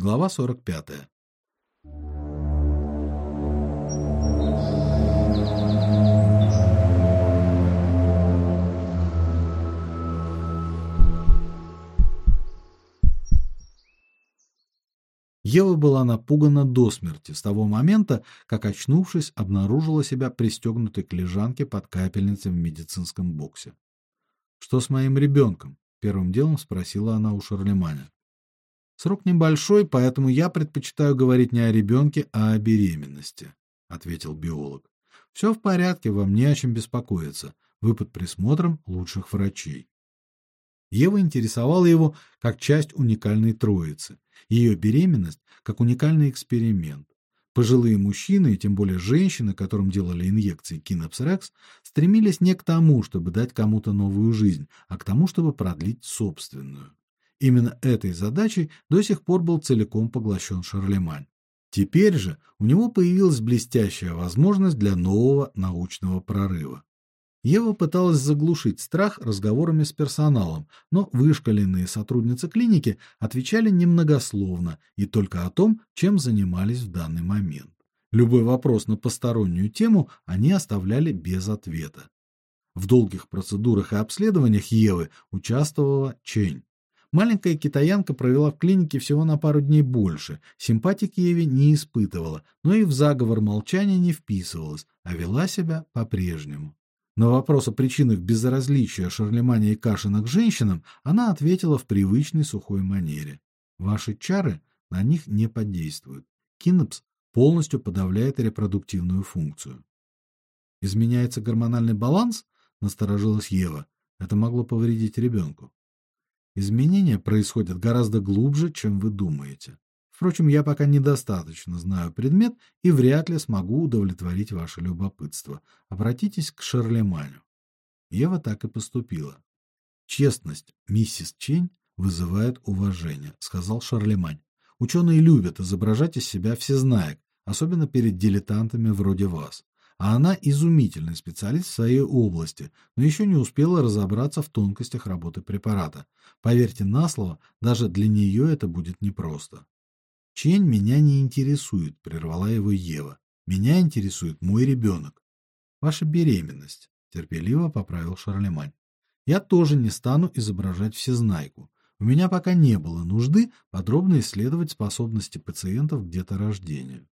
Глава 45. Ева была напугана до смерти с того момента, как очнувшись, обнаружила себя пристегнутой к лежанке под капельницей в медицинском боксе. Что с моим ребенком?» — первым делом спросила она у Шарлеманя. Срок небольшой, поэтому я предпочитаю говорить не о ребенке, а о беременности, ответил биолог. Все в порядке, вам не о чем беспокоиться. Вы под присмотром лучших врачей. Ева интересовала его как часть уникальной троицы. Ее беременность как уникальный эксперимент. Пожилые мужчины, и тем более женщины, которым делали инъекции Кинопс стремились не к тому, чтобы дать кому-то новую жизнь, а к тому, чтобы продлить собственную. Именно этой задачей до сих пор был целиком поглощен Шарлемань. Теперь же у него появилась блестящая возможность для нового научного прорыва. Ева пыталась заглушить страх разговорами с персоналом, но вышколенные сотрудницы клиники отвечали немногословно и только о том, чем занимались в данный момент. Любой вопрос на постороннюю тему они оставляли без ответа. В долгих процедурах и обследованиях Евы участвовала Чень. Маленькая китаянка провела в клинике всего на пару дней больше, симпатики Еве не испытывала, но и в заговор молчания не вписывалась, а вела себя по-прежнему. На вопрос о причинах безразличия Шарлеманя и Кашина к женщинам она ответила в привычной сухой манере. Ваши чары на них не подействуют. Кинопс полностью подавляет репродуктивную функцию. Изменяется гормональный баланс? Насторожилась Ева. Это могло повредить ребенку. Изменения происходят гораздо глубже, чем вы думаете. Впрочем, я пока недостаточно знаю предмет и вряд ли смогу удовлетворить ваше любопытство. Обратитесь к Шарлеманю. Ева так и поступила. Честность миссис Чень вызывает уважение, сказал Шарлемань. Ученые любят изображать из себя всезнаек, особенно перед дилетантами вроде вас. А она изумительный специалист в своей области, но еще не успела разобраться в тонкостях работы препарата. Поверьте на слово, даже для нее это будет непросто. Чень меня не интересует, прервала его Ева. Меня интересует мой ребенок. Ваша беременность, терпеливо поправил Шарлемань. Я тоже не стану изображать всезнайку. У меня пока не было нужды подробно исследовать способности пациентов к деторождению.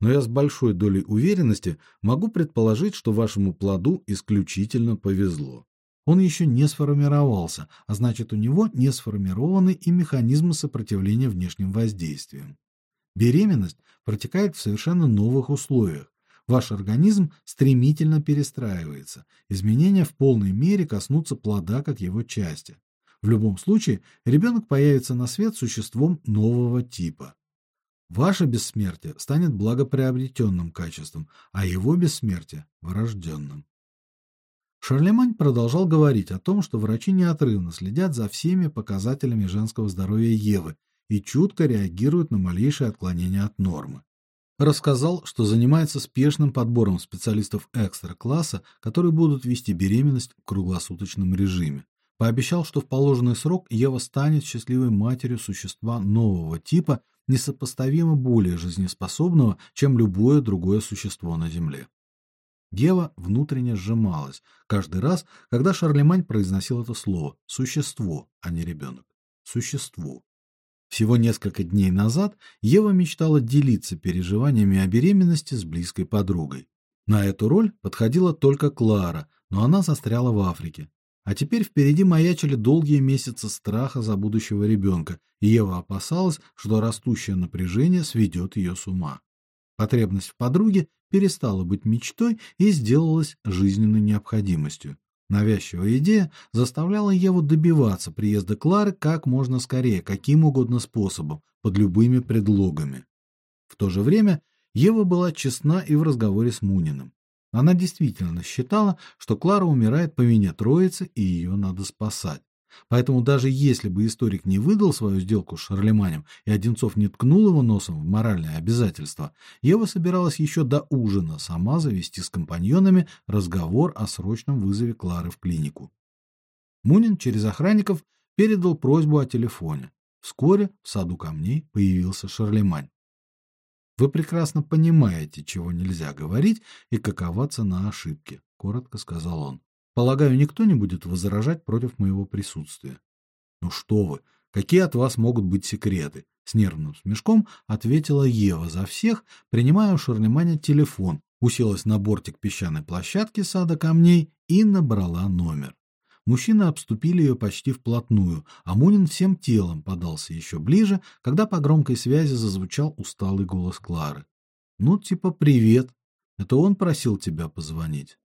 Но я с большой долей уверенности могу предположить, что вашему плоду исключительно повезло. Он еще не сформировался, а значит, у него не сформированы и механизмы сопротивления внешним воздействиям. Беременность протекает в совершенно новых условиях. Ваш организм стремительно перестраивается. Изменения в полной мере коснутся плода как его части. В любом случае, ребенок появится на свет существом нового типа. Ваше бессмертие станет благоприобретенным качеством, а его бессмертие врожденным. Шарлемань продолжал говорить о том, что врачи неотрывно следят за всеми показателями женского здоровья Евы и чутко реагирует на малейшие отклонения от нормы. Рассказал, что занимается спешным подбором специалистов экстра-класса, которые будут вести беременность в круглосуточном режиме. Пообещал, что в положенный срок Ева станет счастливой матерью существа нового типа, несопоставимо более жизнеспособного, чем любое другое существо на земле. Ева внутренне сжималась каждый раз, когда Шарлемань произносил это слово существо, а не ребенок. Существо. Всего несколько дней назад Ева мечтала делиться переживаниями о беременности с близкой подругой. На эту роль подходила только Клара, но она застряла в Африке. А теперь впереди маячили долгие месяцы страха за будущего ребенка, и Ева опасалась, что растущее напряжение сведет ее с ума. Потребность в подруге перестала быть мечтой и сделалась жизненной необходимостью. Навязчивая идея заставляла Еву добиваться приезда Клары как можно скорее, каким угодно способом, под любыми предлогами. В то же время Ева была честна и в разговоре с Муниным. Она действительно считала, что Клара умирает по вине Троицы, и ее надо спасать. Поэтому даже если бы историк не выдал свою сделку с Шарлеманем и Одинцов не ткнул его носом в моральное обязательство, Ева собиралась еще до ужина сама завести с компаньонами разговор о срочном вызове Клары в клинику. Мунин через охранников передал просьбу о телефоне. Вскоре в саду камней появился Шарлемань. Вы прекрасно понимаете, чего нельзя говорить и какова цена ошибки, коротко сказал он. Полагаю, никто не будет возражать против моего присутствия. Ну что вы? Какие от вас могут быть секреты? С нервным смешком ответила Ева за всех, принимая у Шарлеманя телефон, уселась на бортик песчаной площадки сада камней и набрала номер. Мужчины обступили ее почти вплотную, а Мунин всем телом подался еще ближе, когда по громкой связи зазвучал усталый голос Клары. Ну, типа привет. Это он просил тебя позвонить.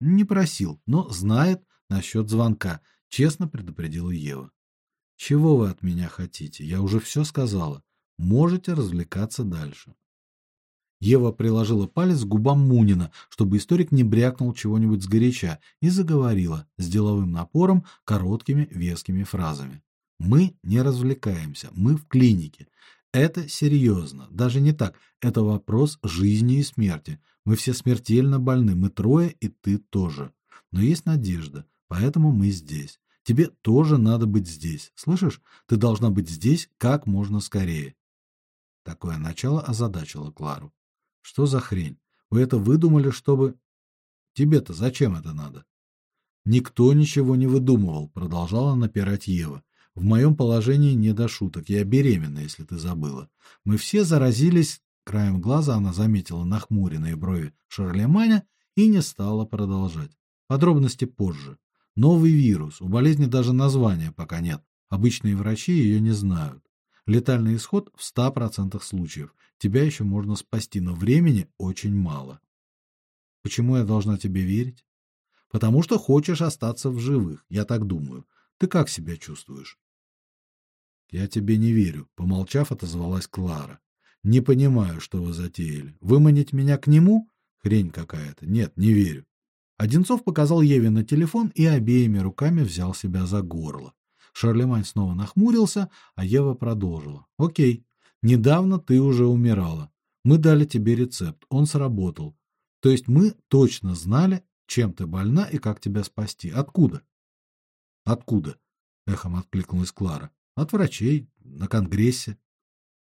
Не просил, но знает насчет звонка, честно предупредила Ева. Чего вы от меня хотите? Я уже все сказала. Можете развлекаться дальше. Ева приложила палец к губам Мунина, чтобы историк не брякнул чего-нибудь сгоряча, и заговорила с деловым напором, короткими, вескими фразами. Мы не развлекаемся, мы в клинике. Это серьезно, даже не так. Это вопрос жизни и смерти. Мы все смертельно больны, мы трое и ты тоже. Но есть надежда, поэтому мы здесь. Тебе тоже надо быть здесь. Слышишь? Ты должна быть здесь как можно скорее. Такое начало озадачило Клару. Что за хрень? Вы это выдумали, чтобы Тебе-то зачем это надо? Никто ничего не выдумывал, продолжала напирать Ева. В моем положении не до шуток. Я беременна, если ты забыла. Мы все заразились. Краем глаза она заметила нахмуренные брови Шарлеманя и не стала продолжать. Подробности позже. Новый вирус. У болезни даже названия пока нет. Обычные врачи ее не знают. Летальный исход в 100% случаев. Тебя еще можно спасти, но времени очень мало. Почему я должна тебе верить? Потому что хочешь остаться в живых, я так думаю. Ты как себя чувствуешь? Я тебе не верю, помолчав, отозвалась Клара. Не понимаю, что вы затеяли. Выманить меня к нему? Хрень какая-то. Нет, не верю. Одинцов показал Еве на телефон и обеими руками взял себя за горло. Шарлемань снова нахмурился, а Ева продолжила. О'кей. Недавно ты уже умирала. Мы дали тебе рецепт, он сработал. То есть мы точно знали, чем ты больна и как тебя спасти. Откуда? Откуда? эхом откликнулась Клара. От врачей на конгрессе.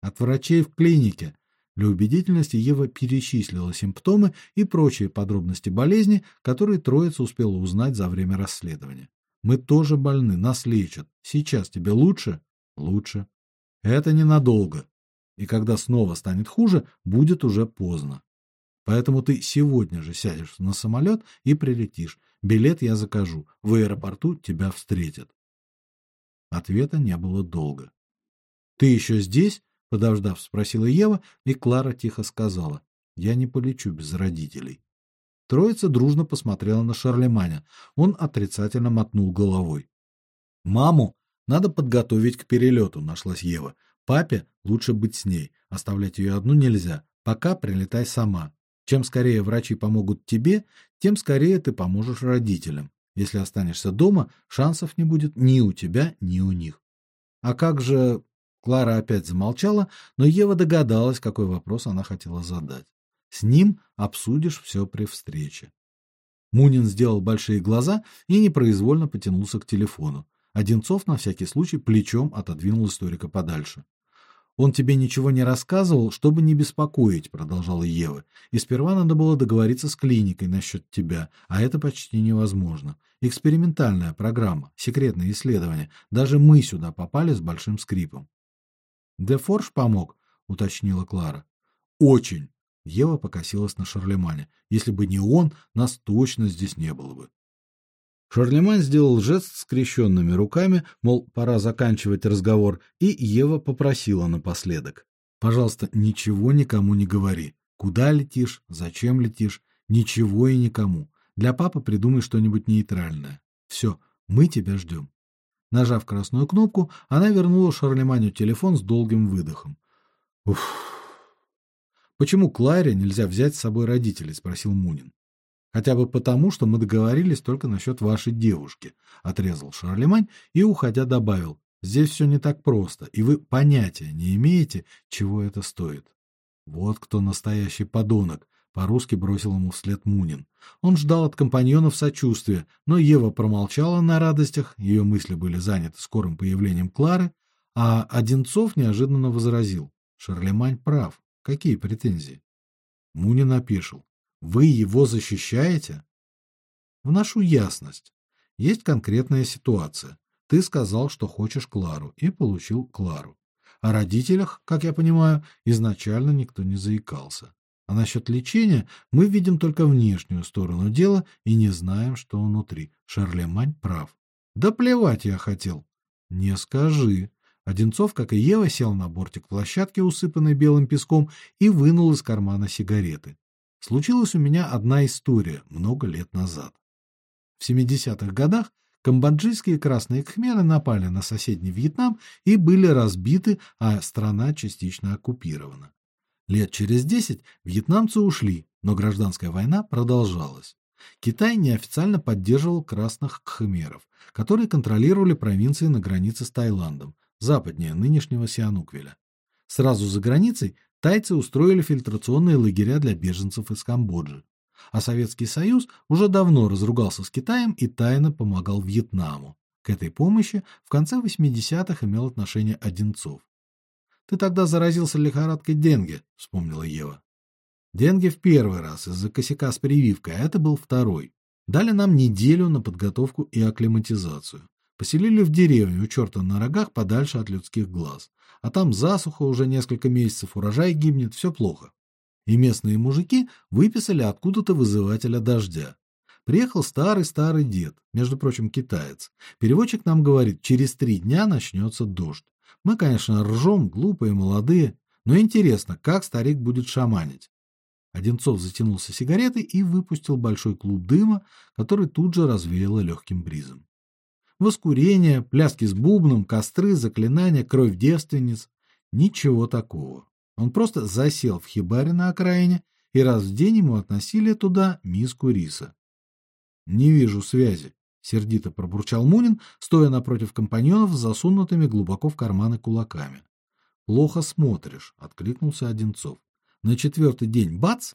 От врачей в клинике. Для убедительности Ева перечислила симптомы и прочие подробности болезни, которые троица успела узнать за время расследования. Мы тоже больны, нас лечат. Сейчас тебе лучше? Лучше. Это ненадолго. И когда снова станет хуже, будет уже поздно. Поэтому ты сегодня же сядешь на самолет и прилетишь. Билет я закажу. В аэропорту тебя встретят. Ответа не было долго. Ты еще здесь? подождав, спросила Ева, и Клара тихо сказала: "Я не полечу без родителей". Троица дружно посмотрела на Шарлеманя. Он отрицательно мотнул головой. Маму надо подготовить к перелету», — нашлась Ева. Папе лучше быть с ней, оставлять ее одну нельзя. Пока прилетай сама. Чем скорее врачи помогут тебе, тем скорее ты поможешь родителям. Если останешься дома, шансов не будет ни у тебя, ни у них. А как же Клара опять замолчала, но Ева догадалась, какой вопрос она хотела задать. С ним обсудишь все при встрече. Мунин сделал большие глаза и непроизвольно потянулся к телефону. Одинцов на всякий случай плечом отодвинул историка подальше. Он тебе ничего не рассказывал, чтобы не беспокоить, продолжала Ева. И сперва надо было договориться с клиникой насчет тебя, а это почти невозможно. Экспериментальная программа, секретное исследование. Даже мы сюда попали с большим скрипом. Дефорж помог, уточнила Клара. Очень. Ева покосилась на Шарлеманя. Если бы не он, нас точно здесь не было бы. Шарлемань сделал жест скрещенными руками, мол, пора заканчивать разговор, и Ева попросила напоследок: "Пожалуйста, ничего никому не говори. Куда летишь, зачем летишь, ничего и никому. Для папы придумай что-нибудь нейтральное. Все, мы тебя ждем». Нажав красную кнопку, она вернула Шарлеманю телефон с долгим выдохом. Уф. Почему Кларе нельзя взять с собой родителей, спросил Мунин. Хотя бы потому, что мы договорились только насчет вашей девушки, отрезал Шарлемань и уходя добавил: здесь все не так просто, и вы понятия не имеете, чего это стоит. Вот кто настоящий подонок, по-русски бросил ему вслед Мунин. Он ждал от компаньонов сочувствия, но Ева промолчала на радостях, ее мысли были заняты скорым появлением Клары, А Одинцов неожиданно возразил: "Шарлемань прав. Какие претензии?" Мунин опешил. "Вы его защищаете?" "Вношу ясность. Есть конкретная ситуация. Ты сказал, что хочешь Клару, и получил Клару. О родителях, как я понимаю, изначально никто не заикался. А насчет лечения мы видим только внешнюю сторону дела и не знаем, что внутри. Шарлемань прав. Да плевать я хотел. Не скажи. Одинцов, как и Ева, сел на бортик площадки, усыпанной белым песком, и вынул из кармана сигареты. Случилась у меня одна история много лет назад. В 70-х годах камбоджийские красные кхмеры напали на соседний Вьетнам и были разбиты, а страна частично оккупирована. Лет через десять вьетнамцы ушли, но гражданская война продолжалась. Китай неофициально поддерживал красных кхмеров, которые контролировали провинции на границе с Таиландом, западнее нынешнего Сиануквеля. Сразу за границей тайцы устроили фильтрационные лагеря для беженцев из Камбоджи. А Советский Союз уже давно разругался с Китаем и тайно помогал Вьетнаму. К этой помощи в конце 80-х имел отношение Одинцов. Ты тогда заразился лихорадкой денге, вспомнила Ева. Денге в первый раз из-за косяка с прививкой, а это был второй. Дали нам неделю на подготовку и акклиматизацию. Поселили в деревню у черта на рогах подальше от людских глаз. А там засуха уже несколько месяцев, урожай гибнет, все плохо. И местные мужики выписали откуда-то вызывателя дождя. Приехал старый-старый дед, между прочим, китаец. Переводчик нам говорит: "Через три дня начнется дождь". Мы, конечно, ржем, глупые, молодые, но интересно, как старик будет шаманить. Одинцов затянулся сигаретой и выпустил большой клуб дыма, который тут же развеяло легким бризом. Воскурение, пляски с бубном, костры, заклинания, кровь девственниц ничего такого. Он просто засел в хибаре на окраине, и раз в день ему относили туда миску риса. Не вижу связи, сердито пробурчал Мунин, стоя напротив компаньонов с засунутыми глубоко в карманы кулаками. Плохо смотришь, откликнулся Одинцов. На четвертый день бац,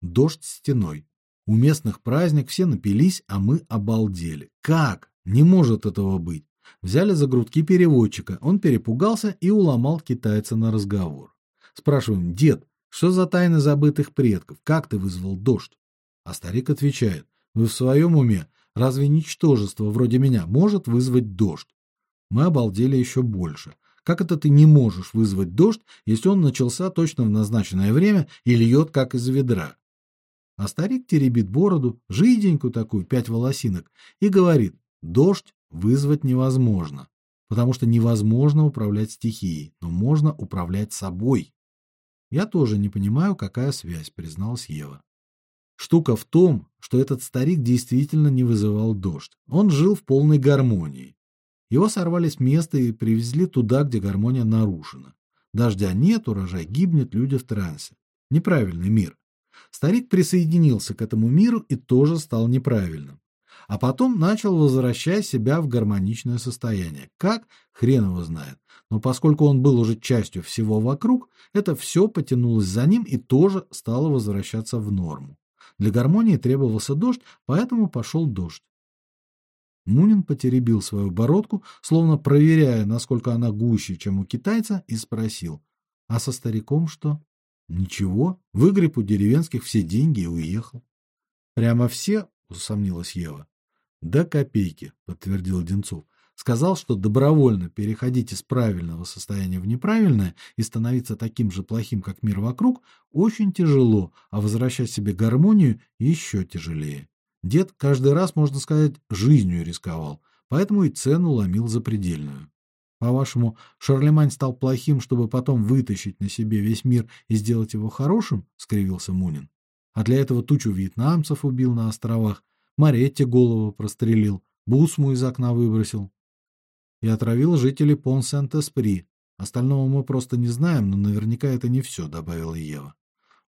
дождь стеной. У местных праздник, все напились, а мы обалдели. Как? Не может этого быть. Взяли за грудки переводчика. Он перепугался и уломал китайца на разговор. Спрашиваем: "Дед, что за тайны забытых предков? Как ты вызвал дождь?" А старик отвечает: "Вы в своем уме? Разве ничтожество вроде меня может вызвать дождь? Мы обалдели еще больше. Как это ты не можешь вызвать дождь, если он начался точно в назначенное время и льет как из ведра? А старик теребит бороду, жиденькую такую, пять волосинок, и говорит: "Дождь вызвать невозможно, потому что невозможно управлять стихией, но можно управлять собой". Я тоже не понимаю, какая связь, призналась Ева. Штука в том, что этот старик действительно не вызывал дождь. Он жил в полной гармонии. Его сорвали с места и привезли туда, где гармония нарушена. Дождя нет, урожай гибнет, люди в трансе. Неправильный мир. Старик присоединился к этому миру и тоже стал неправильным. А потом начал возвращать себя в гармоничное состояние. Как? Хрен его знает. Но поскольку он был уже частью всего вокруг, это все потянулось за ним и тоже стало возвращаться в норму. Для гармонии требовался дождь, поэтому пошел дождь. Мунин потеребил свою бородку, словно проверяя, насколько она гуще, чем у китайца, и спросил: "А со стариком что?" "Ничего, выгреб у деревенских все деньги и уехал". "Прямо все?" усомнилась Ева. "До копейки", подтвердил Одинцов сказал, что добровольно переходить из правильного состояния в неправильное и становиться таким же плохим, как мир вокруг, очень тяжело, а возвращать себе гармонию еще тяжелее. Дед каждый раз, можно сказать, жизнью рисковал, поэтому и цену ломил запредельную. По-вашему, Шарлемань стал плохим, чтобы потом вытащить на себе весь мир и сделать его хорошим? скривился Мунин. А для этого тучу вьетнамцев убил на островах, Маретти голову прострелил, Бусму из окна выбросил и отравил жителей Пон-Сент-Эспри. Остального мы просто не знаем, но наверняка это не все», — добавила Ева.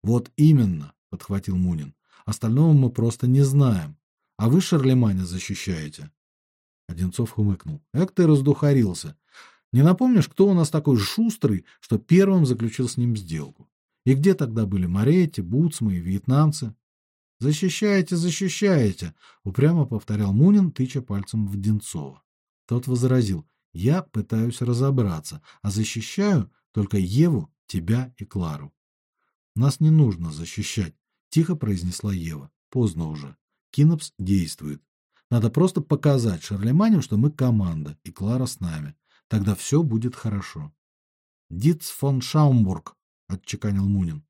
Вот именно, подхватил Мунин. Остального мы просто не знаем. А вы Шарлеманя защищаете. Одинцов хмыкнул. Эк ты раздухарился. Не напомнишь, кто у нас такой шустрый, что первым заключил с ним сделку? И где тогда были Моретти, Буцмы и вьетнамцы? Защищаете, защищаете, упрямо повторял Мунин, тыча пальцем в Одинцова. Тот возразил: Я пытаюсь разобраться, а защищаю только Еву, тебя и Клару. Нас не нужно защищать, тихо произнесла Ева. Поздно уже. Кинопс действует. Надо просто показать Шарлеманю, что мы команда, и Клара с нами. Тогда все будет хорошо. Диц фон Шаумбург, отчеканил Мунин.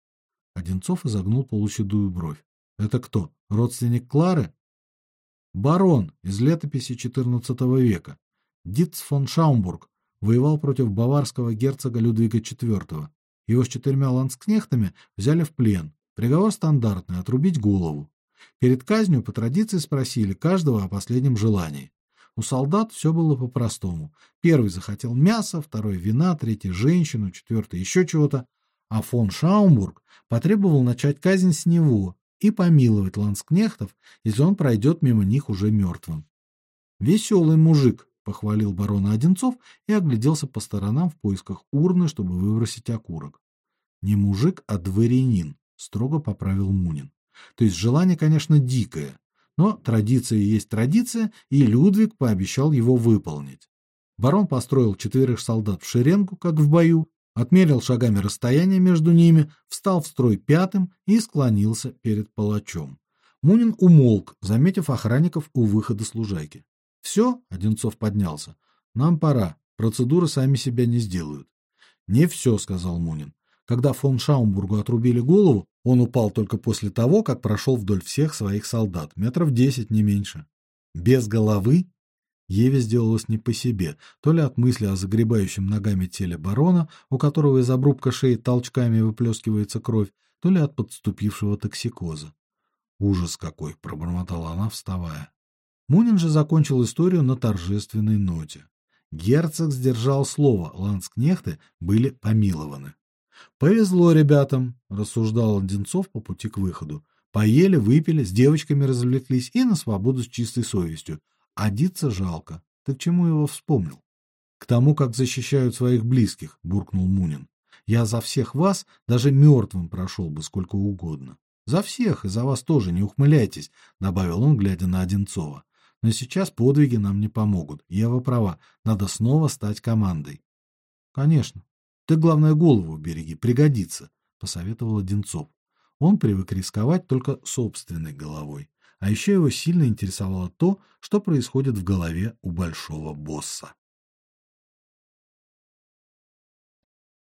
Одинцов изогнул полуседую бровь. Это кто? Родственник Клары? Барон из летописи XIV века. Диц фон Шаумбург воевал против баварского герцога Людвига IV. Его с четырьмя ланскнехтами взяли в плен. Приговор стандартный отрубить голову. Перед казнью по традиции спросили каждого о последнем желании. У солдат все было по-простому. Первый захотел мяса, второй вина, третий женщину, четвертый еще чего-то, а фон Шаумбург потребовал начать казнь с него и помиловать ланскнехтов, если он пройдет мимо них уже мертвым. Веселый мужик, похвалил барона Одинцов и огляделся по сторонам в поисках урны, чтобы выбросить окурок. Не мужик, а дворянин, строго поправил Мунин. То есть желание, конечно, дикое, но традиция есть традиция, и Людвиг пообещал его выполнить. Барон построил четверых солдат в шеренгу, как в бою, отмерил шагами расстояние между ними, встал в строй пятым и склонился перед палачом. Мунин умолк, заметив охранников у выхода с. Все, Одинцов поднялся. Нам пора. Процедуры сами себя не сделают. Не все, сказал Мунин. Когда фон Шаумбургу отрубили голову, он упал только после того, как прошел вдоль всех своих солдат, метров десять не меньше. Без головы Еве сделалось не по себе, то ли от мысли о загребающем ногами теле барона, у которого из обрубка шеи толчками выплескивается кровь, то ли от подступившего токсикоза. Ужас какой, пробормотала она, вставая. Мунин же закончил историю на торжественной ноте. Герцог сдержал слово, ланскнехты были помилованы. Повезло ребятам, рассуждал Одинцов по пути к выходу. Поели, выпили, с девочками развлеклись и на свободу с чистой совестью. А Дица жалко. Ты к чему его вспомнил? К тому, как защищают своих близких, буркнул Мунин. Я за всех вас даже мертвым прошел бы сколько угодно. За всех и за вас тоже, не ухмыляйтесь, добавил он, глядя на Одинцова. Но сейчас подвиги нам не помогут. Ева права, надо снова стать командой. Конечно, ты, главное, голову береги, пригодится, посоветовал Одинцов. Он привык рисковать только собственной головой, а еще его сильно интересовало то, что происходит в голове у большого босса.